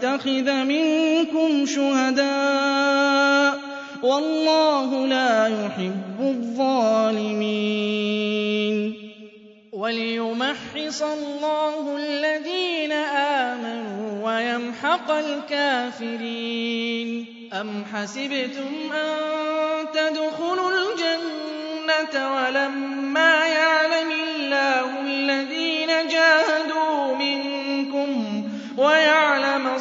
يَتَّخِذَ مِنكُمْ شُهَدَاءَ ۗ وَاللَّهُ لَا يُحِبُّ الظَّالِمِينَ وَلْيُمَحِّصَ اللَّهُ الَّذِينَ آمَنُوا وَيَمْحَقَ الْكَافِرِينَ أَمْ حَسِبْتُمْ أَن تَدْخُلُوا الْجَنَّةَ وَلَمَّا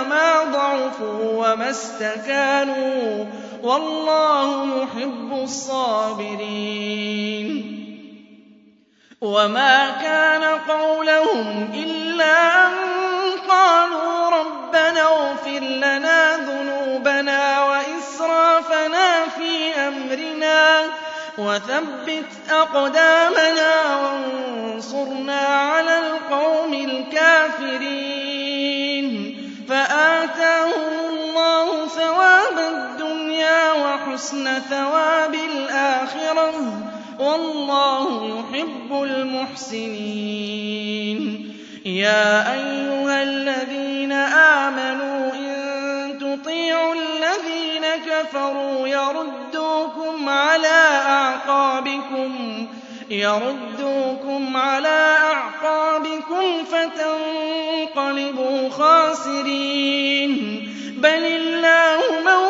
وما ضعفوا وما استكانوا والله يحب الصابرين. وما كان قولهم إلا أن قالوا ربنا اغفر لنا ذنوبنا وإسرافنا في أمرنا وثبت أقدامنا وانصرنا على القوم الكافرين. حسن ثواب الآخرة والله يحب المحسنين. يا أيها الذين آمنوا إن تطيعوا الذين كفروا يردوكم على أعقابكم يردوكم على أعقابكم فتنقلبوا خاسرين. بل الله موت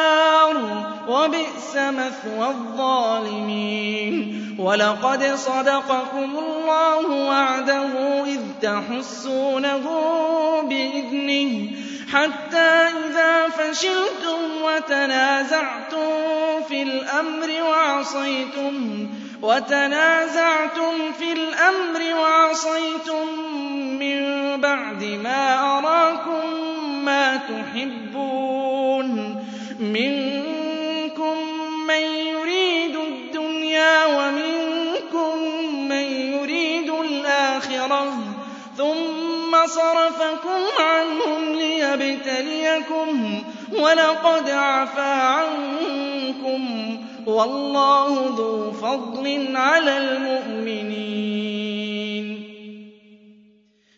وبئس مثوى الظالمين. ولقد صدقكم الله وعده إذ تحسونه بإذنه. حتى إذا فشلتم وتنازعتم في الأمر وعصيتم وتنازعتم في الأمر وعصيتم من بعد ما أراكم ما تحبون. من وصرفكم عَنْهُمْ لِيَبْتَلِيَكُمْ وَلَقَدْ عفى عَنْكُمْ وَاللَّهُ ذُو فَضْلٍ عَلَى الْمُؤْمِنِينَ